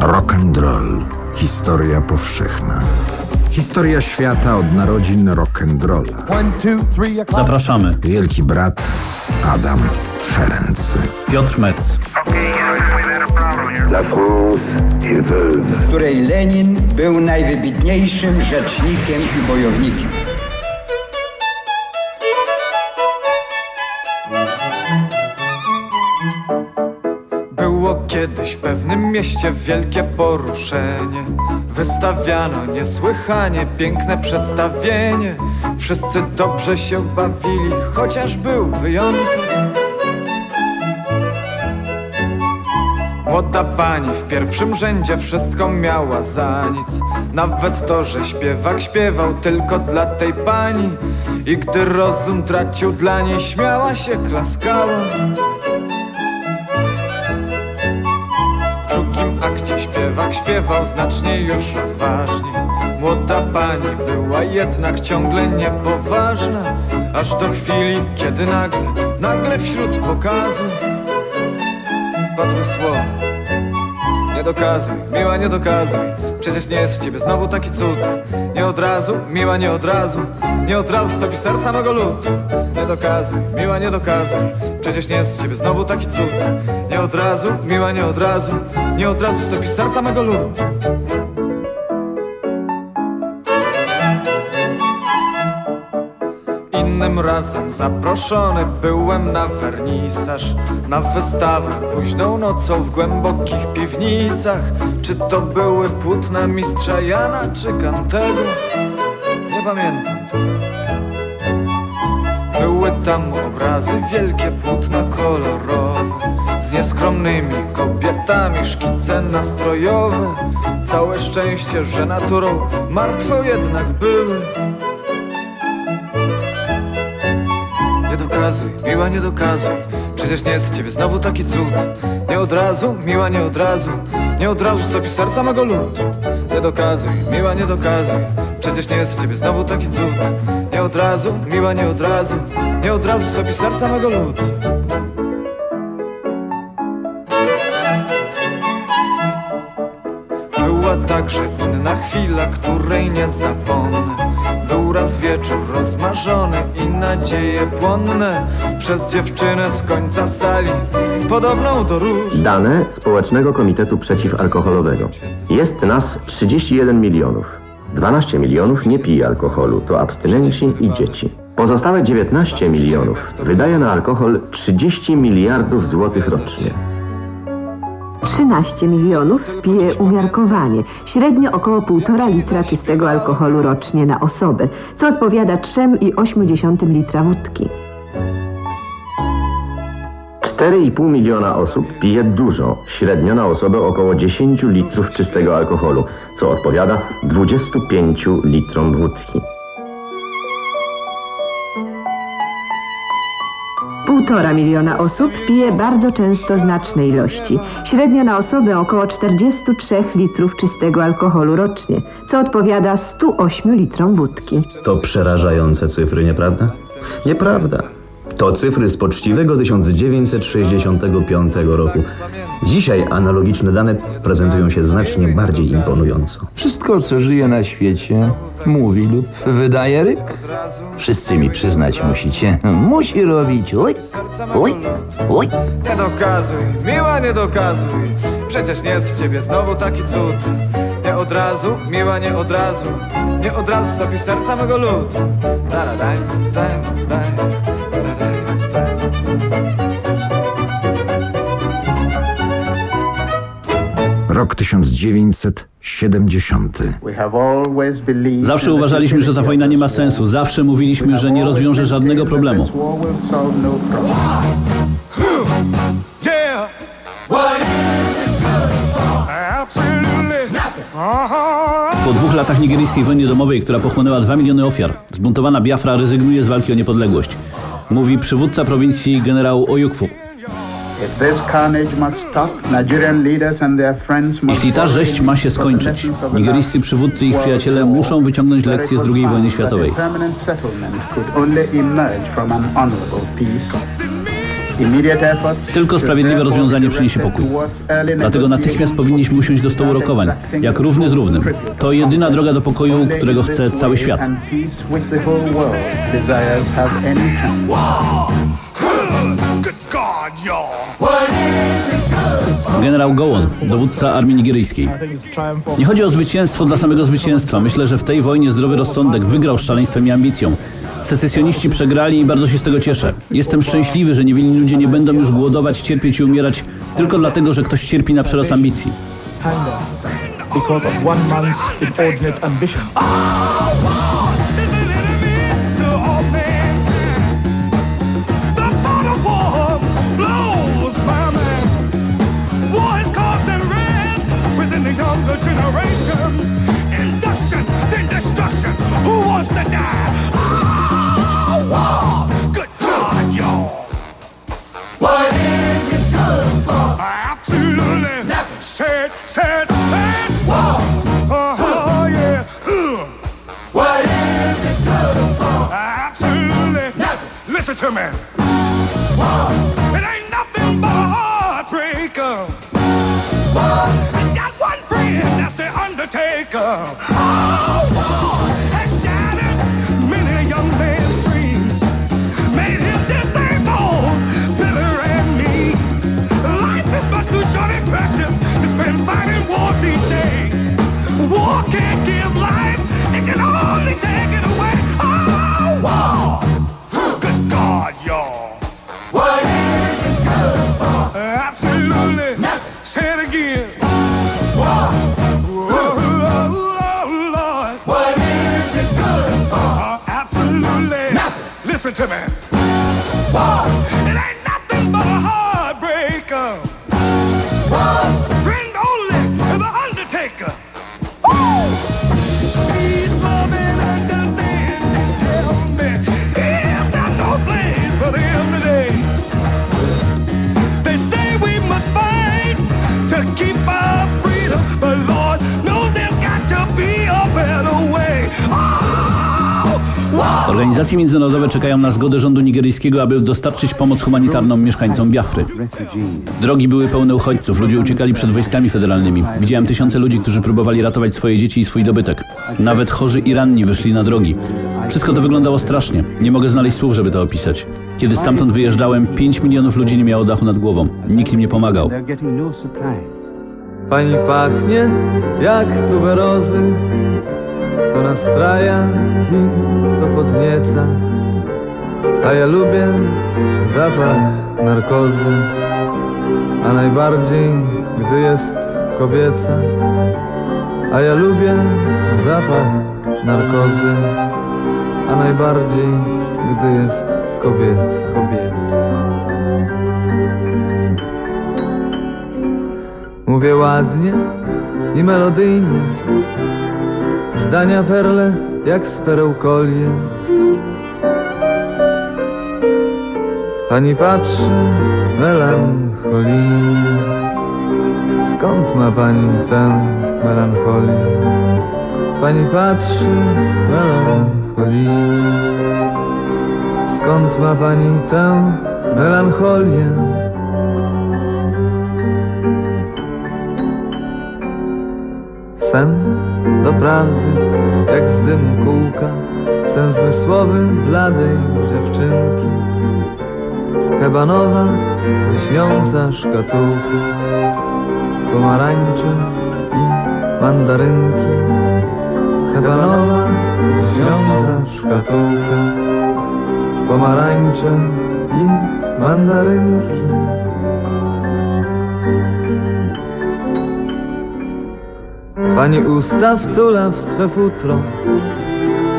Rock and roll. Historia powszechna. Historia świata od narodzin rock and rolla. Zapraszamy. Wielki brat Adam Ferenc. Piotr Metz. La France której Lenin był najwybitniejszym rzecznikiem i bojownikiem. Pewnym mieście wielkie poruszenie. Wystawiano niesłychanie piękne przedstawienie. Wszyscy dobrze się bawili, chociaż był wyjątek. Młoda pani w pierwszym rzędzie wszystko miała za nic. Nawet to, że śpiewak śpiewał tylko dla tej pani. I gdy rozum tracił dla niej, śmiała się, klaskała śpiewał znacznie już rozważniej Młoda pani była jednak ciągle niepoważna Aż do chwili, kiedy nagle, nagle wśród pokazu Padły słowa. Nie dokazuj, miła nie dokazuj Przecież nie jest w ciebie znowu taki cud. Nie od razu, miła nie od razu Nie od razu stopi serca mego lud. Nie dokazuj, miła nie dokazuj Przecież nie jest w ciebie znowu taki cud. Nie od razu, miła nie od razu Nie od razu stopi serca mego lud Innym razem zaproszony byłem na wernisaż Na wystawę późną nocą w głębokich piwnicach. Czy to były płótna mistrza Jana czy Kantego? Nie pamiętam. Były tam obrazy wielkie, płótna kolorowe Z nieskromnymi kobietami, szkice nastrojowe. Całe szczęście, że naturą martwą jednak były. Nie dokazuj, miła nie dokazuj. Przecież nie z ciebie znowu taki cud. Nie od razu, miła nie od razu. Nie od razu stopi serca mego lud. Nie dokazuj, miła nie dokazuj. Przecież nie z ciebie znowu taki cud. Nie od razu, miła nie od razu. Nie od razu stopi serca mego lud także inna chwila, której nie zapomnę Był raz wieczór rozmarzony i nadzieje płonne Przez dziewczynę z końca sali, podobną do róż Dane Społecznego Komitetu Przeciwalkoholowego. Jest nas 31 milionów. 12 milionów nie pije alkoholu, to abstynenci i dzieci. Pozostałe 19 milionów wydaje na alkohol 30 miliardów złotych rocznie. 13 milionów pije umiarkowanie, średnio około 1,5 litra czystego alkoholu rocznie na osobę, co odpowiada 3,8 litra wódki. 4,5 miliona osób pije dużo, średnio na osobę około 10 litrów czystego alkoholu, co odpowiada 25 litrom wódki. Półtora miliona osób pije bardzo często znaczne ilości, średnio na osobę około 43 litrów czystego alkoholu rocznie, co odpowiada 108 litrom wódki. To przerażające cyfry, nieprawda? Nieprawda. To cyfry z poczciwego 1965 roku. Dzisiaj analogiczne dane prezentują się znacznie bardziej imponująco. Wszystko, co żyje na świecie, mówi lub wydaje ryk. Wszyscy mi przyznać musicie. Musi robić lik, lik, lik. Nie dokazuj, miła nie dokazuj Przecież nie jest z ciebie znowu taki cud Nie od razu, miła nie od razu Nie od razu stopi serca mego lud Taradaj, daj, daj, taradaj, Rok 1970. Zawsze uważaliśmy, że ta wojna nie ma sensu. Zawsze mówiliśmy, że nie rozwiąże żadnego problemu. Absolutely Uh-huh. Po dwóch latach nigeryjskiej wojny domowej, która pochłonęła 2 miliony ofiar, zbuntowana Biafra rezygnuje z walki o niepodległość. Mówi przywódca prowincji generał Ojukwu. Jeśli ta rzeź ma się skończyć, nigeryjscy przywódcy i ich przyjaciele muszą wyciągnąć lekcje z II wojny światowej. Tylko sprawiedliwe rozwiązanie przyniesie pokój. Dlatego natychmiast powinniśmy usiąść do stołu rokowań, jak równy z równym. To jedyna droga do pokoju, którego chce cały świat. Generał Gowon, dowódca armii nigeryjskiej. Nie chodzi o zwycięstwo dla samego zwycięstwa. Myślę, że w tej wojnie zdrowy rozsądek wygrał z szaleństwem i ambicją. Secesjoniści przegrali i bardzo się z tego cieszę. Jestem szczęśliwy, że niewinni ludzie nie będą już głodować, cierpieć i umierać tylko dlatego, że ktoś cierpi na przerost ambicji. because of one man's inordinate ambition. Oh, Lord. What is it good for? absolutely. Nothing. Listen to me. Organizacje międzynarodowe czekają na zgodę rządu nigeryjskiego, aby dostarczyć pomoc humanitarną mieszkańcom Biafry. Drogi były pełne uchodźców, ludzie uciekali przed wojskami federalnymi. Widziałem tysiące ludzi, którzy próbowali ratować swoje dzieci i swój dobytek. Nawet chorzy i ranni wyszli na drogi. Wszystko to wyglądało strasznie. Nie mogę znaleźć słów, żeby to opisać. Kiedy stamtąd wyjeżdżałem, 5 milionów ludzi nie miało dachu nad głową. Nikt im nie pomagał. Pani pachnie jak tuberozy To nastraja i to podnieca. A ja lubię zapach narkozy A najbardziej, gdy jest kobieca. A ja lubię zapach narkozy A najbardziej, gdy jest kobieca, kobieca. Mówię ładnie i melodyjnie Zdania perle jak z perełkolie Pani patrzy melancholijnie Skąd ma pani tę melancholię? Pani patrzy melancholijnie Skąd ma pani tę melancholię? Sen doprawdy, jak z dymu kółka Sen zmysłowy bladej dziewczynki. Hebanowa, lśniąca szkatułka Pomarańcze i mandarynki. Hebanowa, lśniąca szkatułka Pomarańcze i mandarynki Pani usta wtula w swe futro.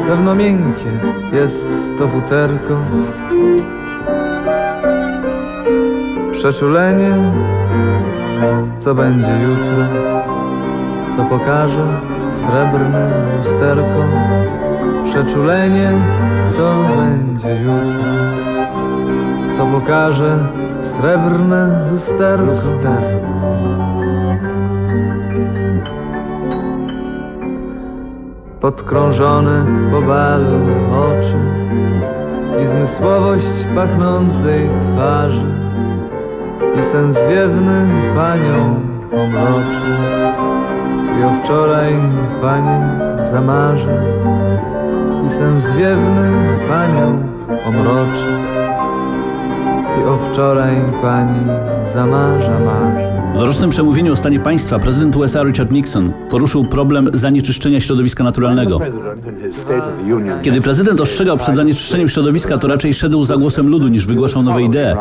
Pewno miękkie jest to futerko. Przeczulenie Co będzie jutro Co pokaże srebrne lusterko. Przeczulenie Co będzie jutro Co pokaże srebrne lusterko, lusterko. Podkrążone po balu oczy i zmysłowość pachnącej twarzy. i sen zwiewny panią omroczy. I o wczoraj pani zamarzy i sen zwiewny panią omroczy. I o wczoraj pani zamarza marzy. W rocznym przemówieniu o stanie państwa prezydent USA Richard Nixon poruszył problem zanieczyszczenia środowiska naturalnego. Kiedy prezydent ostrzegał przed zanieczyszczeniem środowiska, to raczej szedł za głosem ludu niż wygłaszał nowe idee.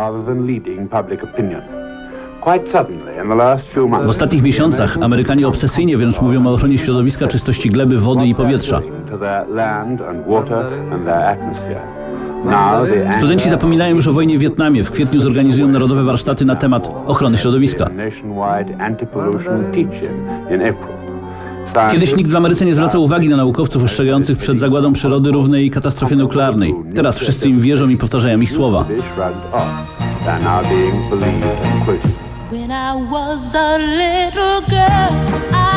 W ostatnich miesiącach Amerykanie obsesyjnie wręcz mówią o ochronie środowiska, czystości gleby, wody i powietrza. Studenci zapominają już o wojnie w Wietnamie. W kwietniu zorganizują narodowe warsztaty na temat ochrony środowiska. Kiedyś nikt w Ameryce nie zwracał uwagi na naukowców ostrzegających przed zagładą przyrody równej katastrofie nuklearnej. Teraz wszyscy im wierzą i powtarzają ich słowa. When I was a little girl, I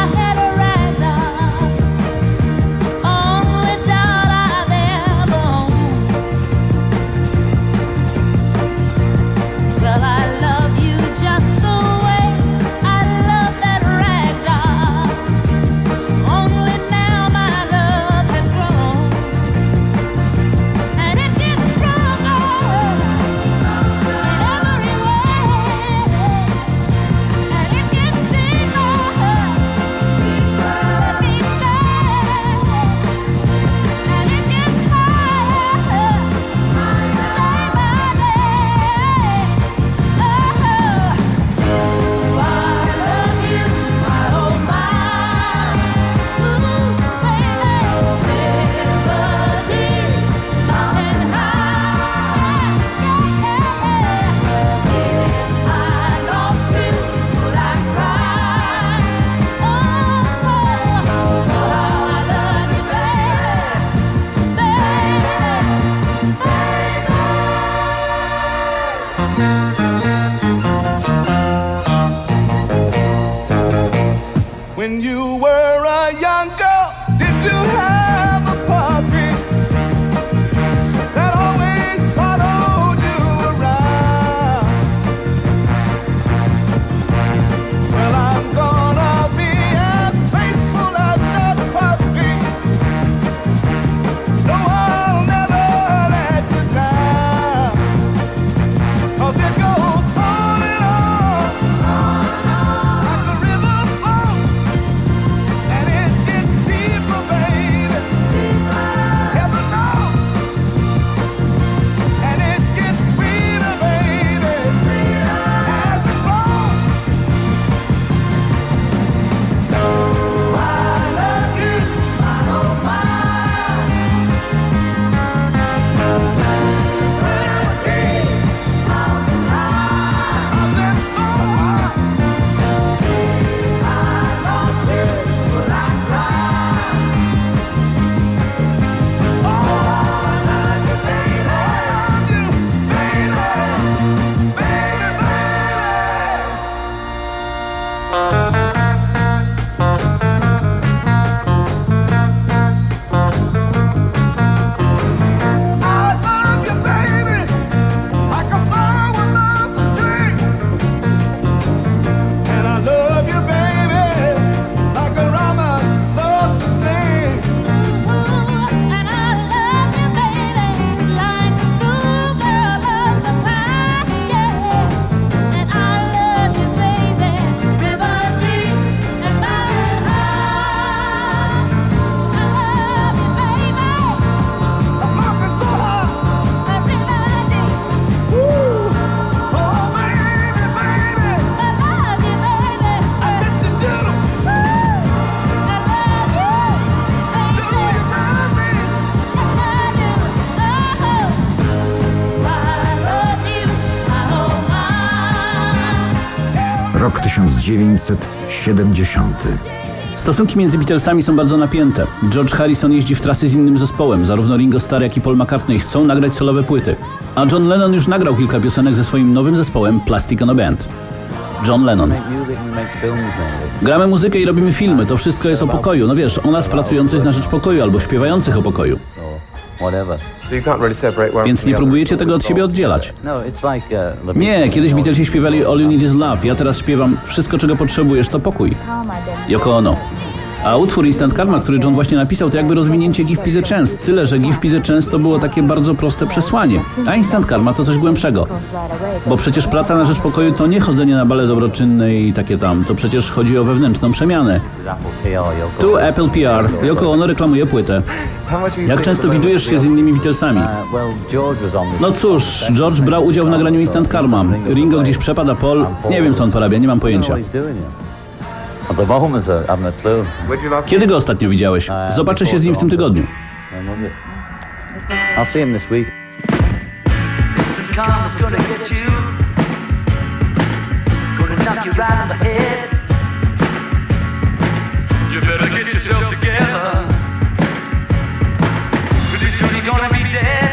I 1970. Stosunki między Beatlesami są bardzo napięte. George Harrison jeździ w trasy z innym zespołem. Zarówno Ringo Starr, jak i Paul McCartney chcą nagrać solowe płyty. A John Lennon już nagrał kilka piosenek ze swoim nowym zespołem Plastic on a Band. John Lennon. Gramy muzykę i robimy filmy. To wszystko jest o pokoju. No wiesz, o nas pracujących na rzecz pokoju albo śpiewających o pokoju. Więc nie próbujecie tego od siebie oddzielać. No, it's like uh, the Nie, Beatles kiedyś Beatlesi śpiewali All You Need Is Love, ja teraz śpiewam Wszystko czego potrzebujesz to pokój. Yoko Ono. A utwór Instant Karma, który John właśnie napisał, to jakby rozwinięcie Give Peace a Chance. Tyle, że Give Peace a Chance to było takie bardzo proste przesłanie. A Instant Karma to coś głębszego. Bo przecież praca na rzecz pokoju to nie chodzenie na bale dobroczynne i takie tam. To przecież chodzi o wewnętrzną przemianę. Tu Apple PR. Yoko Ono reklamuje płytę. Jak często widujesz się z innymi Beatlesami? No cóż, George brał udział w nagraniu Instant Karma. Ringo gdzieś przepada, Paul... Nie wiem co on porabia, nie mam pojęcia. Kiedy go ostatnio widziałeś? Zobaczę się z nim w tym tygodniu. When was it? I'll see him this week. Karma's gonna get you. Gonna knock you right on the head. You better get yourself together. Pretty soon you're gonna be dead.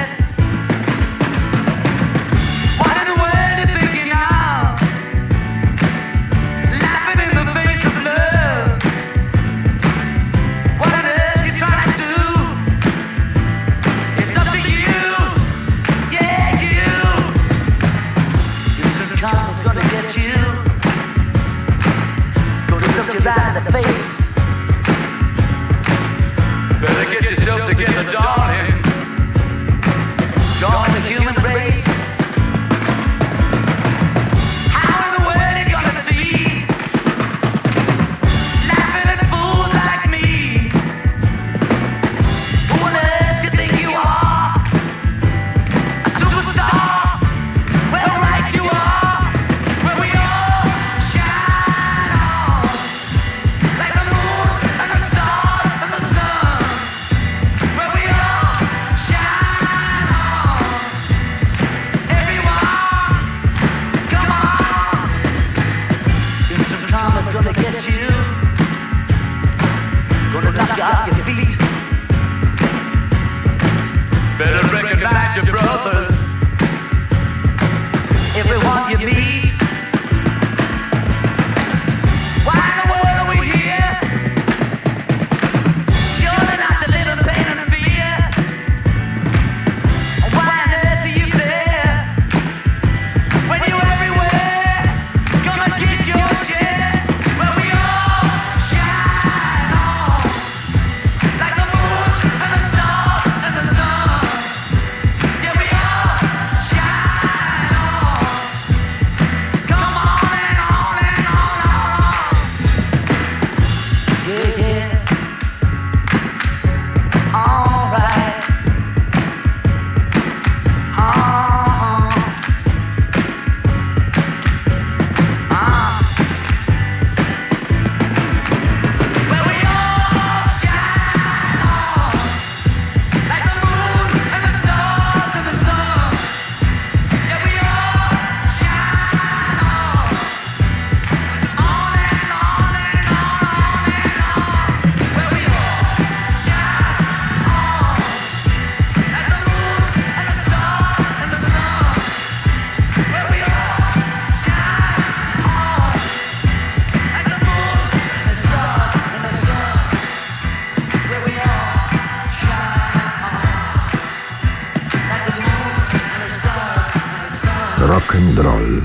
Sun. Rock and roll.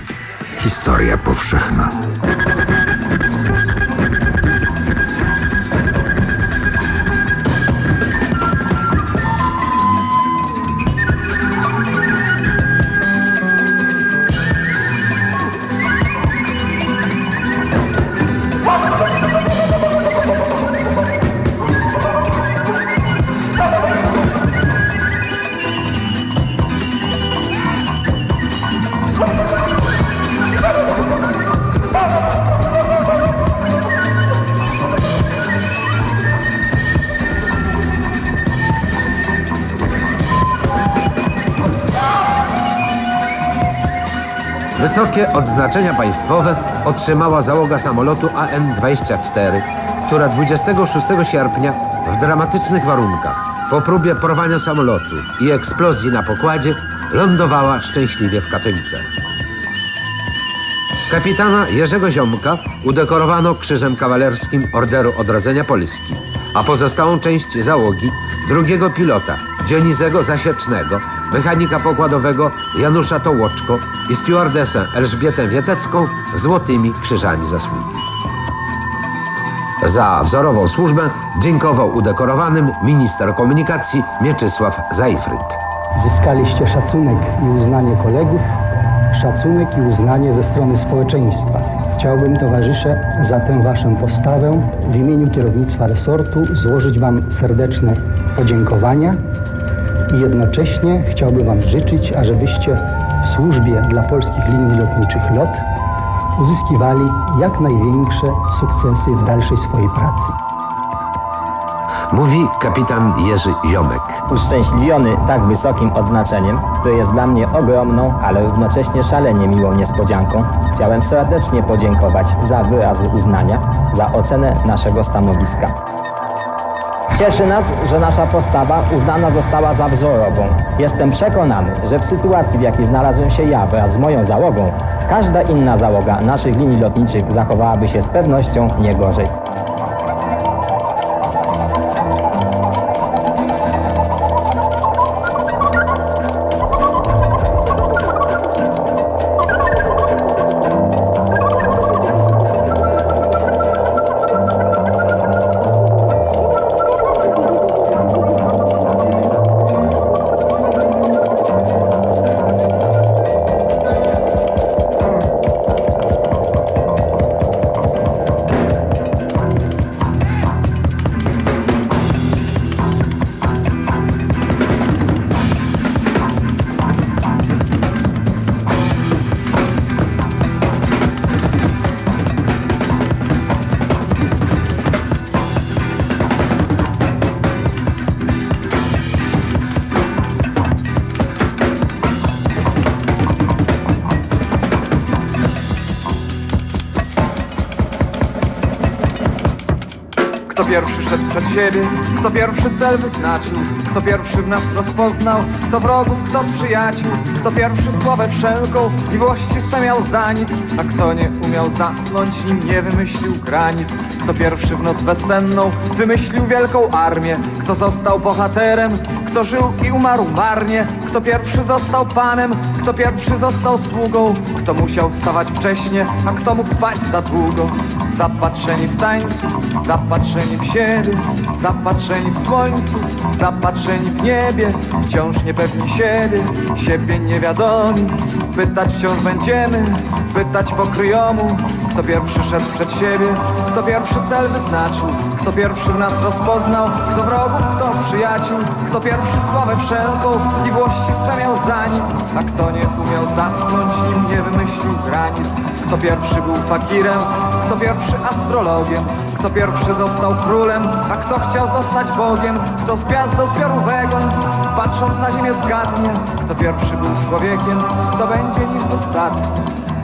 Historia powszechna. Wysokie odznaczenia państwowe otrzymała załoga samolotu AN-24, która 26 sierpnia w dramatycznych warunkach po próbie porwania samolotu i eksplozji na pokładzie lądowała szczęśliwie w Katowicach. Kapitana Jerzego Ziomka udekorowano Krzyżem Kawalerskim Orderu Odrodzenia Polski, a pozostałą część załogi, drugiego pilota Dionizego Zasiecznego, mechanika pokładowego Janusza Tołoczko i stewardesę Elżbietę Wietecką złotymi krzyżami zasługi. Za wzorową służbę dziękował udekorowanym minister komunikacji Mieczysław Zajfryd. Zyskaliście szacunek i uznanie kolegów, szacunek i uznanie ze strony społeczeństwa. Chciałbym, towarzysze, za tę waszą postawę w imieniu kierownictwa resortu złożyć wam serdeczne podziękowania i jednocześnie chciałbym wam życzyć, ażebyście w służbie dla polskich linii lotniczych LOT uzyskiwali jak największe sukcesy w dalszej swojej pracy. Mówi kapitan Jerzy Ziomek. Uszczęśliwiony tak wysokim odznaczeniem, które jest dla mnie ogromną, ale równocześnie szalenie miłą niespodzianką, chciałem serdecznie podziękować za wyrazy uznania, za ocenę naszego stanowiska. Cieszy nas, że nasza postawa uznana została za wzorową. Jestem przekonany, że w sytuacji, w jakiej znalazłem się ja wraz z moją załogą, każda inna załoga naszych linii lotniczych zachowałaby się z pewnością nie gorzej. Pierwszy szedł przed siebie, kto pierwszy cel wyznaczył, kto pierwszy w nas rozpoznał, kto wrogów, kto przyjaciół, kto pierwszy sławę wszelką miłości swe miał za nic, a kto nie umiał zasnąć, nim nie wymyślił granic, kto pierwszy w noc bezsenną wymyślił wielką armię, kto został bohaterem, kto żył i umarł marnie, kto pierwszy został panem, kto pierwszy został sługą, kto musiał wstawać wcześnie, a kto mógł spać za długo. Zapatrzeni w tańcu, zapatrzeni w siebie, zapatrzeni w słońcu, zapatrzeni w niebie, wciąż niepewni siebie, siebie niewiadomi. Pytać wciąż będziemy, pytać pokryjomu, kto pierwszy szedł przed siebie, kto pierwszy cel wyznaczył, kto pierwszy nas rozpoznał, kto wrogów, kto przyjaciół, kto pierwszy sławę wszelką i włości swe miał za nic, a kto nie umiał zasnąć, nim nie wymyślił granic. Kto pierwszy był fakirem, kto pierwszy astrologiem, kto pierwszy został królem, a kto chciał zostać Bogiem, kto z gwiazdą zbiorł wegon, patrząc na ziemię zgadnie, kto pierwszy był człowiekiem, kto będzie nim ostatni.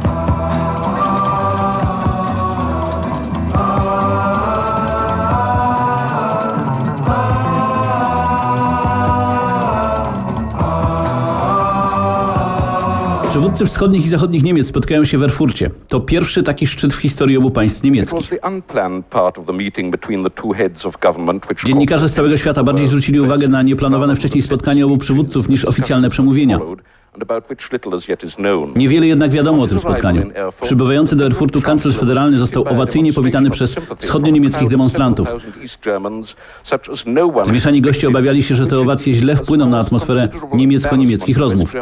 Przywódcy wschodnich i zachodnich Niemiec spotkają się w Erfurcie. To pierwszy taki szczyt w historii obu państw niemieckich. Dziennikarze z całego świata bardziej zwrócili uwagę na nieplanowane wcześniej spotkanie obu przywódców niż oficjalne przemówienia. Niewiele jednak wiadomo o tym spotkaniu. Przybywający do Erfurtu kanclerz federalny został owacyjnie powitany przez wschodnio-niemieckich demonstrantów. Zmieszani goście obawiali się, że te owacje źle wpłyną na atmosferę niemiecko-niemieckich rozmów.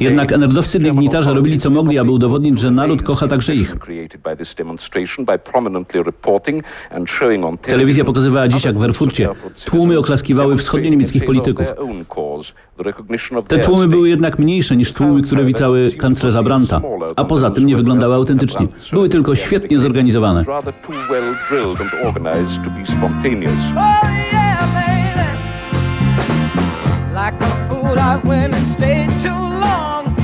Jednak enerdowscy dygnitarze robili co mogli, aby udowodnić, że naród kocha także ich. created by this demonstration by prominently reporting and showing on Telewizja pokazywała dziś, jak w Erfurcie tłumy oklaskiwały wschodnio-niemieckich polityków. Te tłumy były jednak mniejsze niż tłumy, które witały kanclerza Brandta, a poza tym nie wyglądały autentycznie. Były tylko świetnie zorganizowane. rather too fool, I went and stayed too long.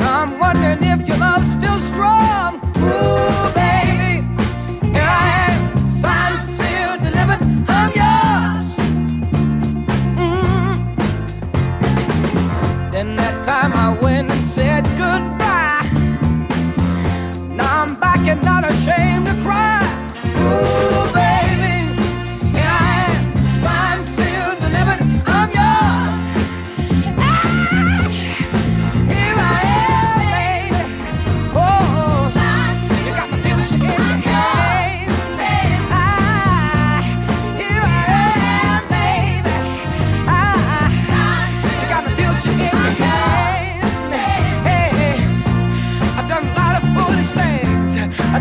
I'm wondering if your love's still strong. Ooh, baby, here I am, signed, sealed, delivered. I'm yours. Mm. Then that time I went and said goodbye. Now I'm back and not ashamed to cry. Ooh,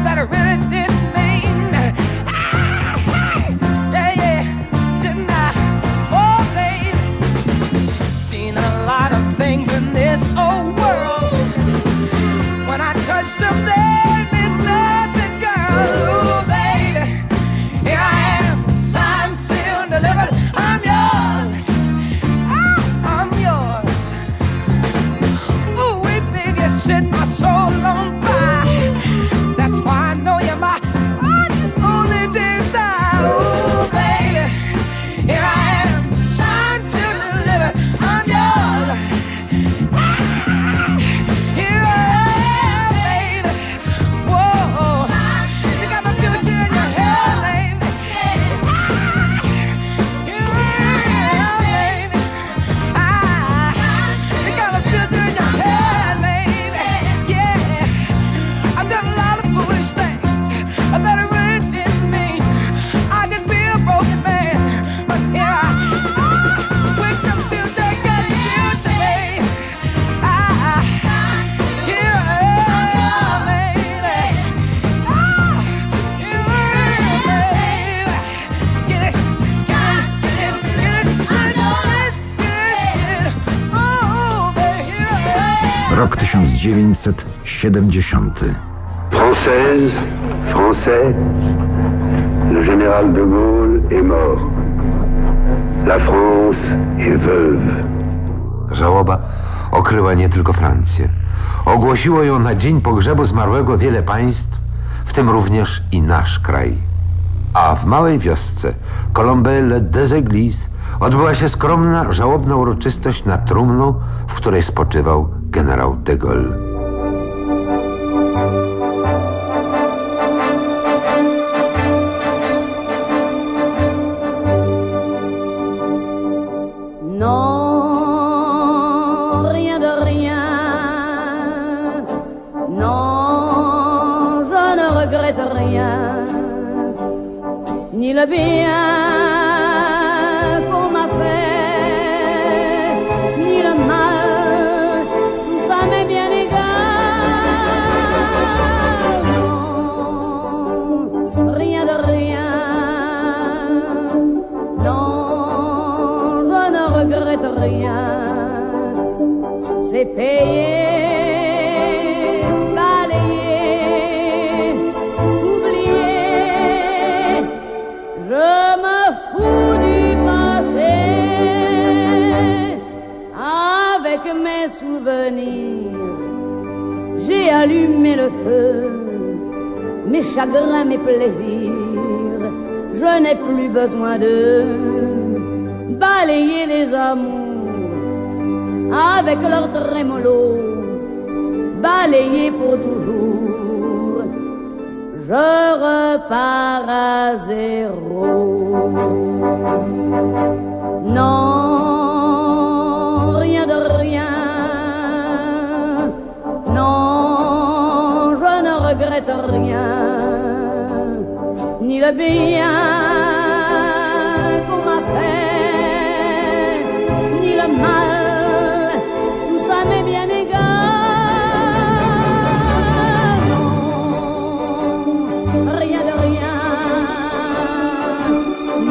that I really 1970. Française, Français, le général de Gaulle est mort. La France est veuve. Żałoba okryła nie tylko Francję. Ogłosiło ją na dzień pogrzebu zmarłego wiele państw, w tym również i nasz kraj. A w małej wiosce Colombelle des Églises odbyła się skromna, żałobna uroczystość nad trumną, w której spoczywał generał de Gaulle. Le bien qu'on m'a fait, ni le mal, tout ça m'est bien égal. Non, rien de rien.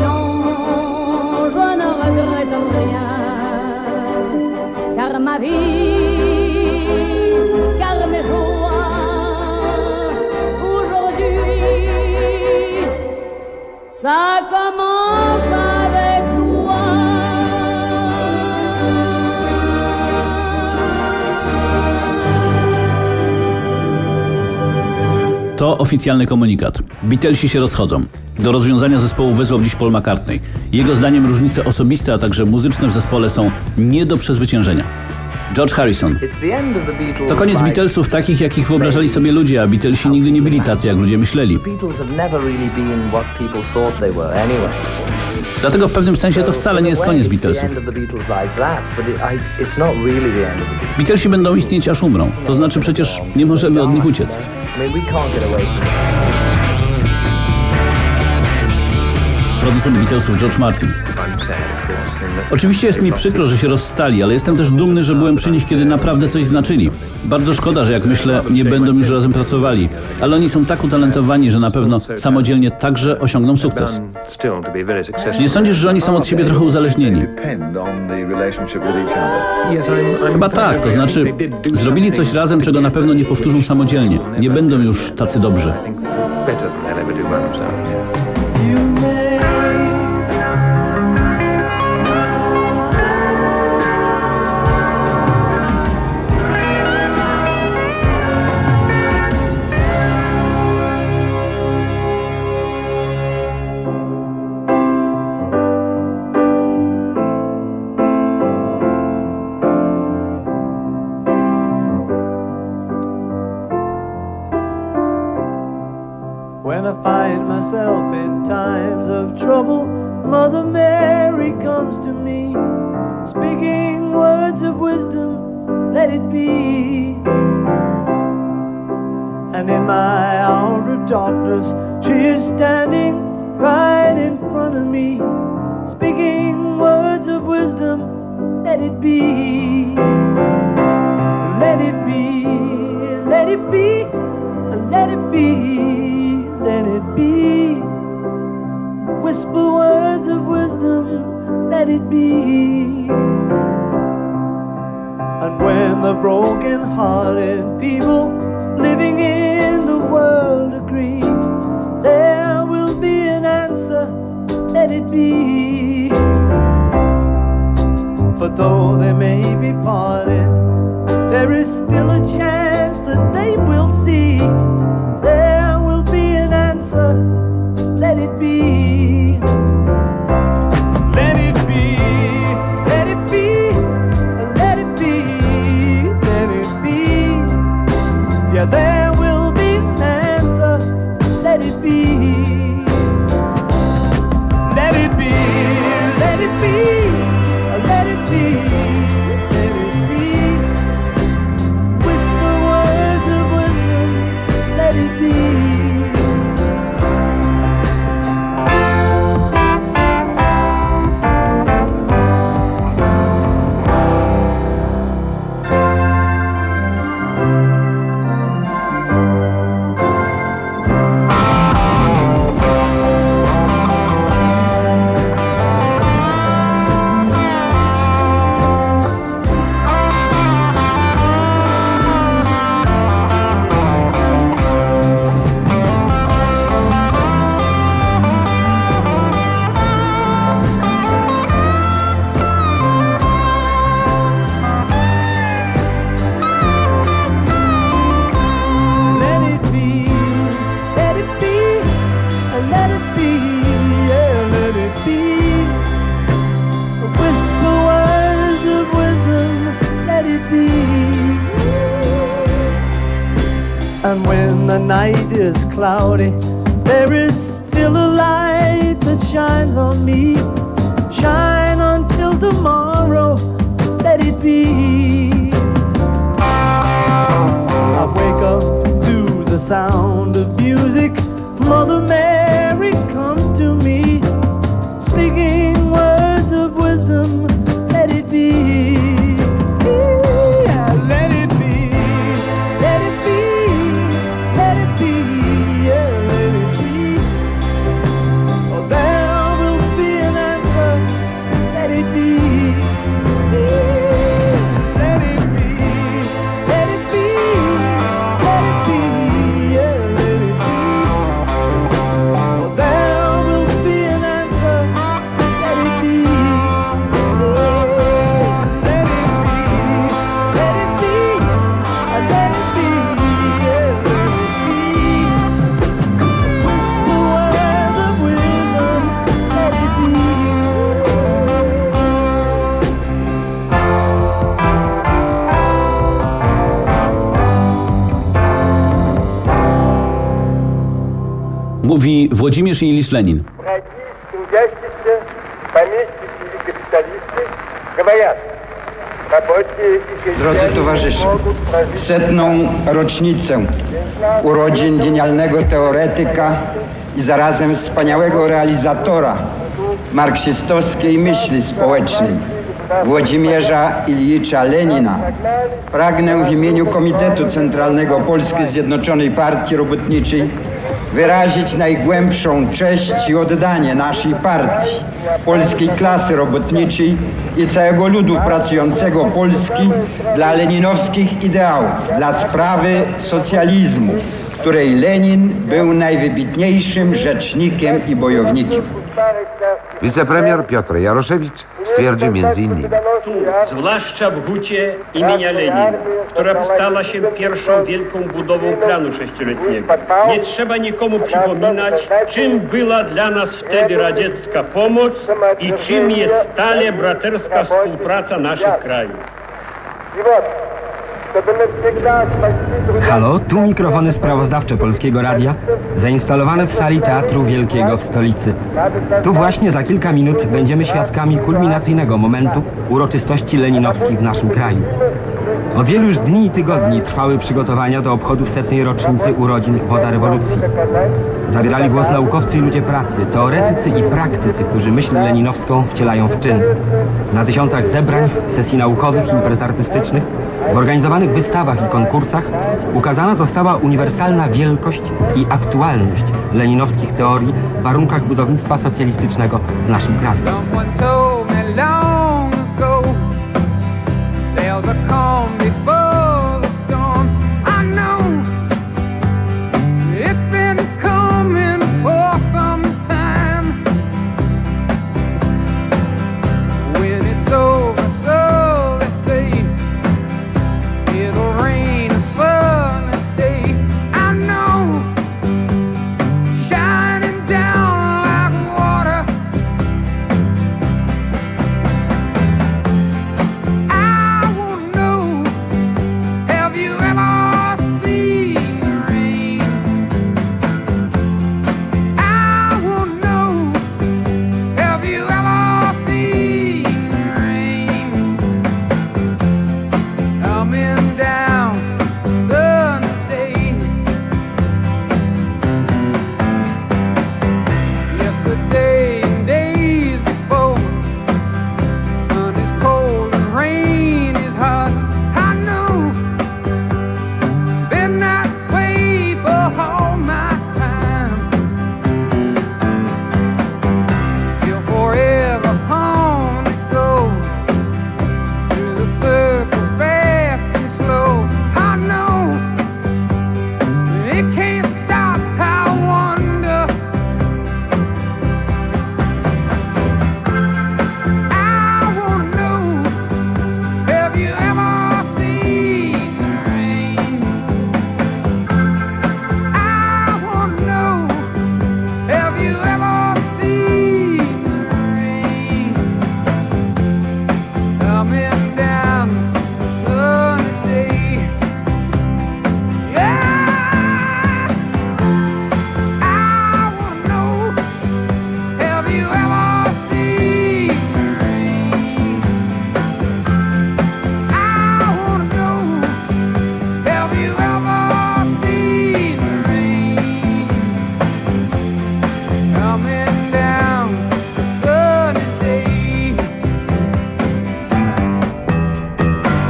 Non, je ne regrette rien, car ma vie, To oficjalny komunikat. Beatlesi się rozchodzą. Do rozwiązania zespołu wezwał dziś Paul McCartney. Jego zdaniem różnice osobiste, a także muzyczne w zespole są nie do przezwyciężenia. George Harrison. To koniec Beatlesów takich, jakich wyobrażali sobie ludzie, a Beatlesi nigdy nie byli tacy, jak ludzie myśleli. Dlatego w pewnym sensie to wcale nie jest koniec Beatlesów. Beatlesi będą istnieć aż umrą. To znaczy przecież nie możemy od nich uciec. I mean, we can't get away from it. Producent Beatlesów George Martin. Oczywiście jest mi przykro, że się rozstali, ale jestem też dumny, że byłem przy nich, kiedy naprawdę coś znaczyli. Bardzo szkoda, że jak myślę, nie będą już razem pracowali. Ale oni są tak utalentowani, że na pewno samodzielnie także osiągną sukces. Czy nie sądzisz, że oni są od siebie trochę uzależnieni? Chyba tak, to znaczy zrobili coś razem, czego na pewno nie powtórzą samodzielnie. Nie będą już tacy dobrzy. mówi Włodzimierz Ilisz Lenin. Drodzy towarzysze, setną rocznicę urodzin genialnego teoretyka i zarazem wspaniałego realizatora marksistowskiej myśli społecznej Włodzimierza Ilicza Lenina. Pragnę w imieniu Komitetu Centralnego Polskiej Zjednoczonej Partii Robotniczej wyrazić najgłębszą cześć i oddanie naszej partii, polskiej klasy robotniczej i całego ludu pracującego Polski dla leninowskich ideałów, dla sprawy socjalizmu, której Lenin był najwybitniejszym rzecznikiem i bojownikiem. Wicepremier Piotr Jaroszewicz stwierdził m.in. Tu, zwłaszcza w Hucie imienia Lenina, która stała się pierwszą wielką budową planu sześcioletniego. Nie trzeba nikomu przypominać, czym była dla nas wtedy radziecka pomoc i czym jest stale braterska współpraca naszych krajów. Halo, tu mikrofony sprawozdawcze Polskiego Radia, zainstalowane w sali Teatru Wielkiego w stolicy. Tu właśnie za kilka minut będziemy świadkami kulminacyjnego momentu uroczystości leninowskich w naszym kraju. Od wielu już dni i tygodni trwały przygotowania do obchodów setnej rocznicy urodzin wodza rewolucji. Zabierali głos naukowcy i ludzie pracy, teoretycy i praktycy, którzy myśl leninowską wcielają w czyn. Na tysiącach zebrań, sesji naukowych, imprez artystycznych, w organizowanych wystawach i konkursach ukazana została uniwersalna wielkość i aktualność leninowskich teorii w warunkach budownictwa socjalistycznego w naszym kraju. calls calm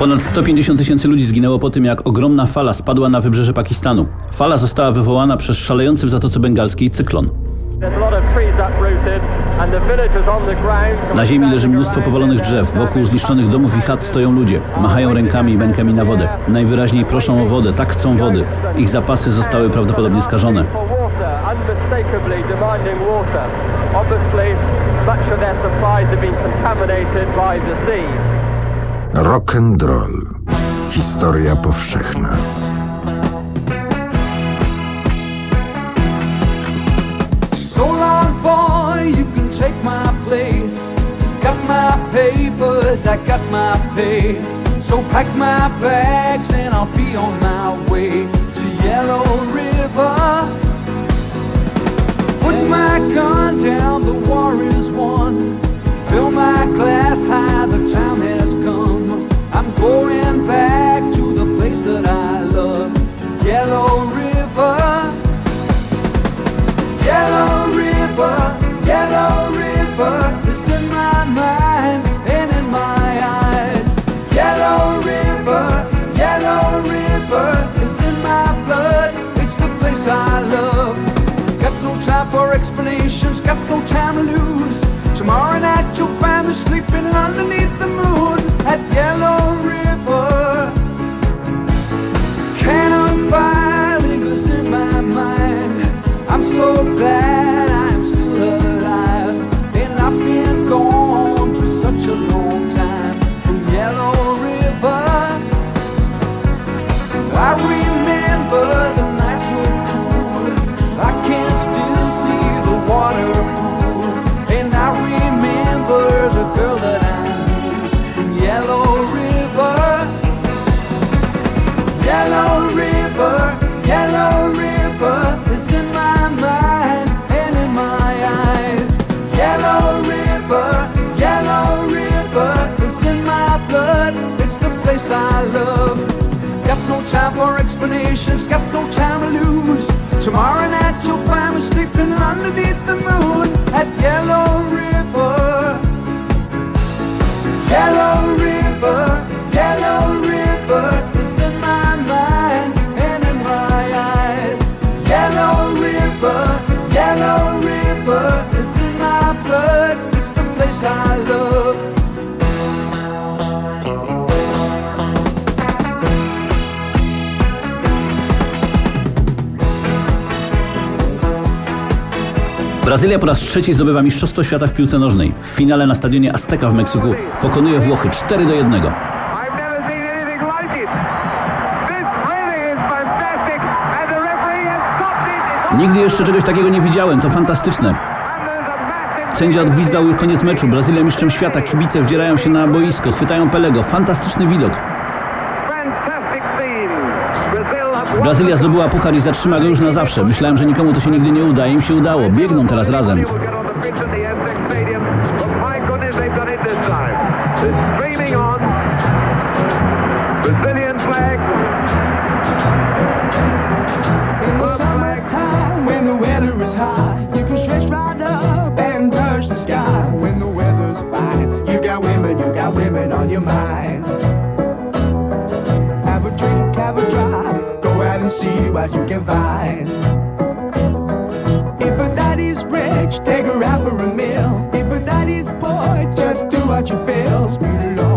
Ponad 150 tysięcy ludzi zginęło po tym, jak ogromna fala spadła na wybrzeże Pakistanu. Fala została wywołana przez szalejący w Zatoce Bengalskiej cyklon. Na ziemi leży mnóstwo powalonych drzew, wokół zniszczonych domów i chat stoją ludzie. Machają rękami i bańkami na wodę. Najwyraźniej proszą o wodę, tak chcą wody. Ich zapasy zostały prawdopodobnie skażone. Obviously, much of their supplies have been contaminated by the sea. Rock and roll. Historia powszechna. So long, boy, you can take my place. Got my papers, I got my pay. So pack my bags and I'll be on my way to Yellow River. Put my gun down, the war is won. Fill my glass high, the time has come. I'm going back to the place that I love, Yellow River. Yellow River, Yellow River is in my mind and in my eyes. Yellow River, Yellow River is in my blood. It's the place I love. Got no time for explanations, got no time to lose. Tomorrow night find me sleeping underneath the moon at Yellow River. Trzeci zdobywa Mistrzostwo Świata w piłce nożnej. W finale na stadionie Azteka w Meksyku pokonuje Włochy 4 do 1. Nigdy jeszcze czegoś takiego nie widziałem, to fantastyczne. Sędzia odgwizdał koniec meczu, Brazylia mistrzem świata, kibice wdzierają się na boisko, chwytają Pelego, fantastyczny widok. Brazylia zdobyła puchar i zatrzyma go już na zawsze. Myślałem, że nikomu to się nigdy nie uda. Im się udało. Biegną teraz razem. on your mind. see what you can find. If a daddy's rich, take her out for a meal. If a daddy's poor, just do what you feel. Speed along.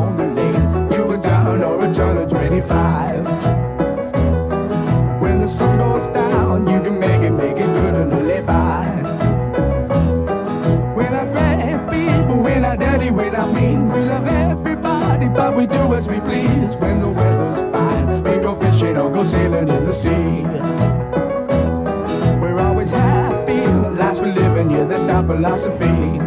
in the sea. We're always happy, last we're living, yeah, that's our philosophy.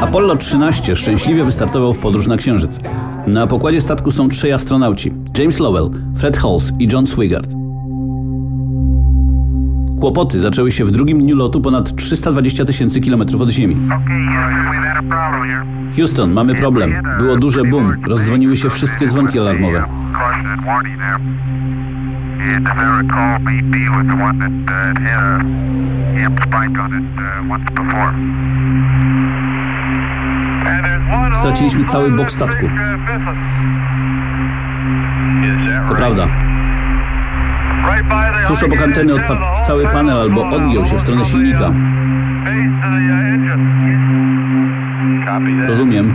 Apollo 13 szczęśliwie wystartował w podróż na Księżyc. Na pokładzie statku są trzej astronauci: James Lowell, Fred Halls i John Swigard. Kłopoty zaczęły się w drugim dniu lotu ponad 320 tysięcy kilometrów od Ziemi. Houston, mamy problem. Było duże boom. Rozdzwoniły się wszystkie dzwonki alarmowe. Straciliśmy cały bok statku. To prawda. Tuż obok anteny odpadł cały panel albo odgiął się w stronę silnika. Rozumiem.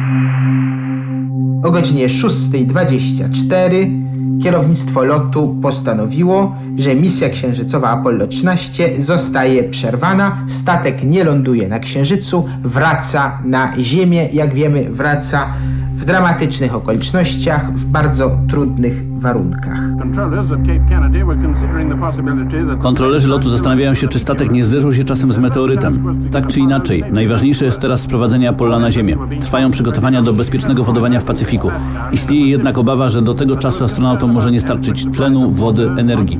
O godzinie 6.24 kierownictwo lotu postanowiło, że misja księżycowa Apollo 13 zostaje przerwana, statek nie ląduje na Księżycu, wraca na Ziemię, jak wiemy wraca w dramatycznych okolicznościach, w bardzo trudnych warunkach. Kontrolerzy lotu zastanawiają się, czy statek nie zderzył się czasem z meteorytem. Tak czy inaczej, najważniejsze jest teraz sprowadzenie Apolla na Ziemię. Trwają przygotowania do bezpiecznego wodowania w Pacyfiku. Istnieje jednak obawa, że do tego czasu astronautom może nie starczyć tlenu, wody, energii.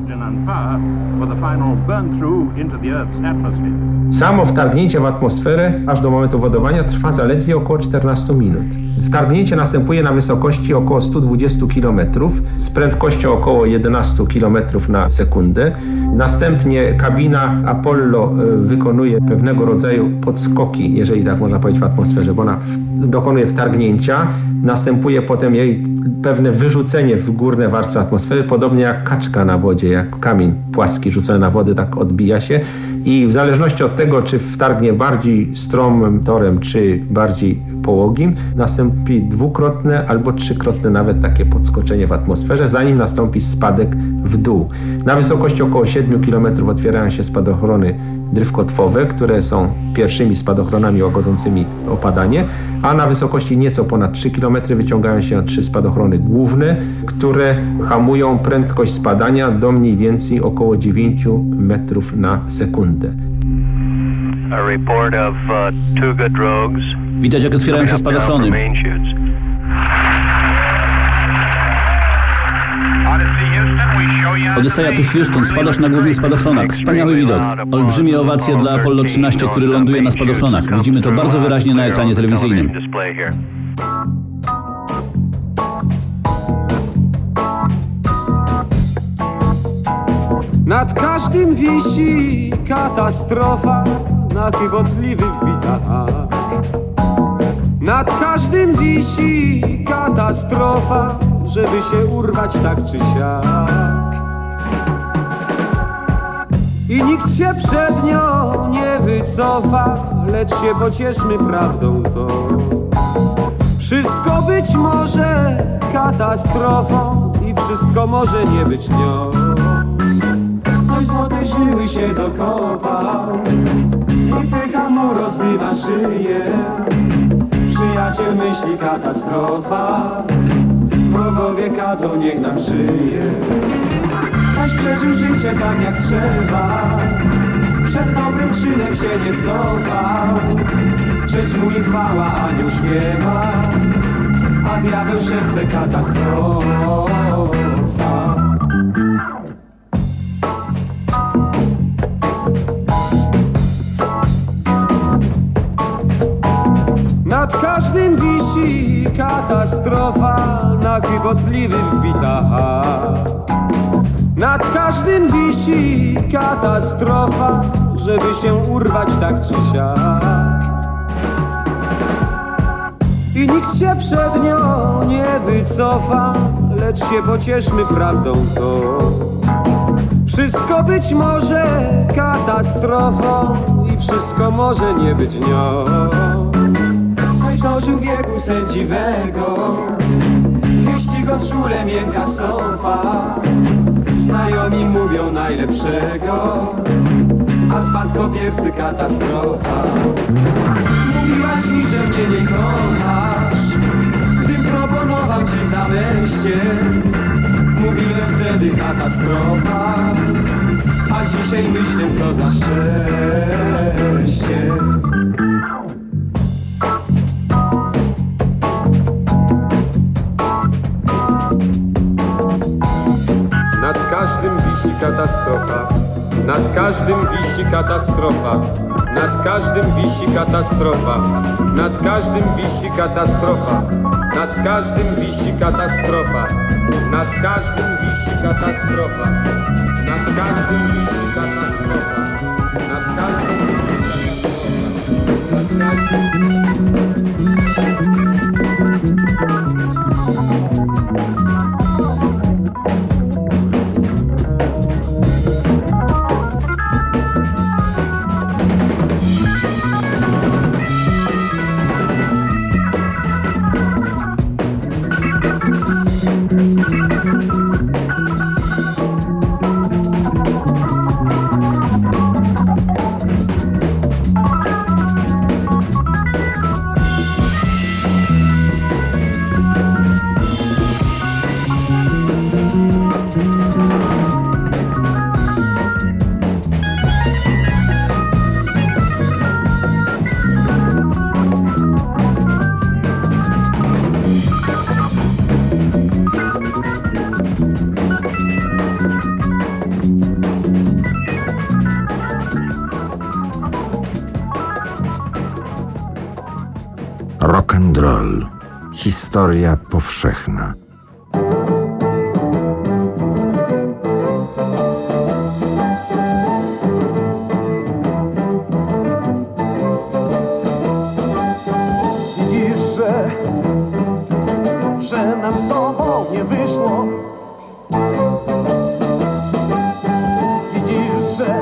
Samo wtargnięcie w atmosferę aż do momentu wodowania trwa zaledwie około 14 minut. Wtargnięcie następuje na wysokości około 120 km z prędkością około 11 km na sekundę. Następnie kabina Apollo e, wykonuje pewnego rodzaju podskoki, jeżeli tak można powiedzieć, w atmosferze, bo ona dokonuje wtargnięcia, następuje potem jej pewne wyrzucenie w górne warstwy atmosfery, podobnie jak kaczka na wodzie, jak kamień płaski rzucony na wodę, tak odbija się i w zależności od tego, czy wtargnie bardziej stromym torem, czy bardziej połogim, nastąpi dwukrotne albo trzykrotne nawet takie podskoczenie w atmosferze, zanim nastąpi spadek w dół. Na wysokości około 7 km otwierają się spadochrony drywkotwowe, które są pierwszymi spadochronami łagodzącymi opadanie, a na wysokości nieco ponad 3 km wyciągają się trzy spadochrony główne, które hamują prędkość spadania do mniej więcej około 9 metrów na sekundę. Uh. Widać, jak otwierają się spadochrony. Odyseja to Houston, spadasz na głównych spadochronach. Wspaniały widok. Olbrzymie owacje dla Apollo 13, który ląduje na spadochronach. Widzimy to bardzo wyraźnie na ekranie telewizyjnym. Nad każdym wisi katastrofa na chybotliwy wbita Nad każdym wisi katastrofa, żeby się urwać tak czy siak. I nikt się przed nią nie wycofa, lecz się pocieszmy prawdą to. Wszystko być może katastrofą i wszystko może nie być nią. Ktoś złote żyły się dokopał i pycha mu rozrywa szyję. Przyjaciel myśli katastrofa, wrogowie kadzą niech nam żyje. Ktoś przeżył życie tak jak trzeba, przed dobrym czynem się nie cofał. Cześć mu i chwała anioł śpiewa, a diabeł szepce katastrofa. Nad każdym wisi katastrofa na chybotliwy wbita. Nad każdym wisi katastrofa, żeby się urwać tak czy siak. I nikt się przed nią nie wycofa, lecz się pocieszmy prawdą to. Wszystko być może katastrofą i wszystko może nie być nią. Ktoś dożył wieku sędziwego, wieści go czule miękka sofa. Znajomi mówią najlepszego, a spadkobiercy katastrofa. Mówiłaś mi, że mnie nie kochasz, gdym proponował ci zamęście. Mówiłem wtedy katastrofa, a dzisiaj myślę co za szczęście. Katastrofa, nad każdym wisi katastrofa, nad każdym wisi katastrofa, nad każdym wisi katastrofa, nad każdym wisi katastrofa, nad każdym wisi katastrofa, nad każdym wisi katastrofa, że, nam z sobą nie wyszło. Widzisz, że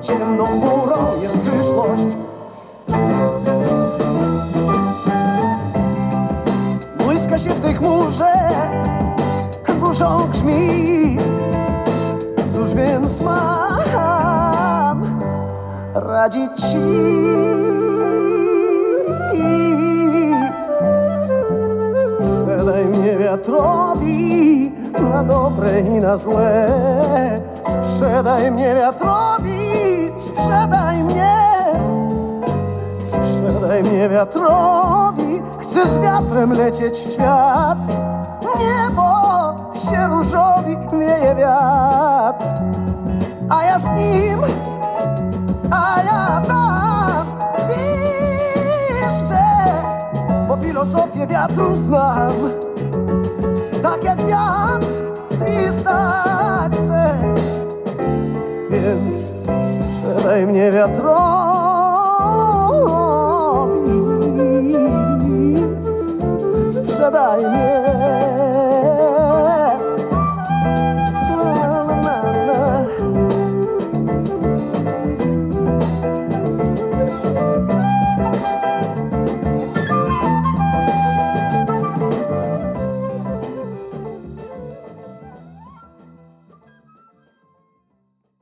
ciemną chmurą jest przyszłość. Błyska się w tej chmurze, burzą grzmi. Cóż więc mam radzić ci? Wiatrowi na dobre i na złe. Sprzedaj mnie wiatrowi, sprzedaj mnie. Sprzedaj mnie wiatrowi, chcę z wiatrem lecieć w świat. Niebo się różowi wieje wiatr, a ja z nim, a ja tam piszczę bo filozofię wiatru znam Tak jak wiatr gwizdać chcę Więc sprzedaj mnie wiatrowi. Sprzedaj mnie